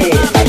head.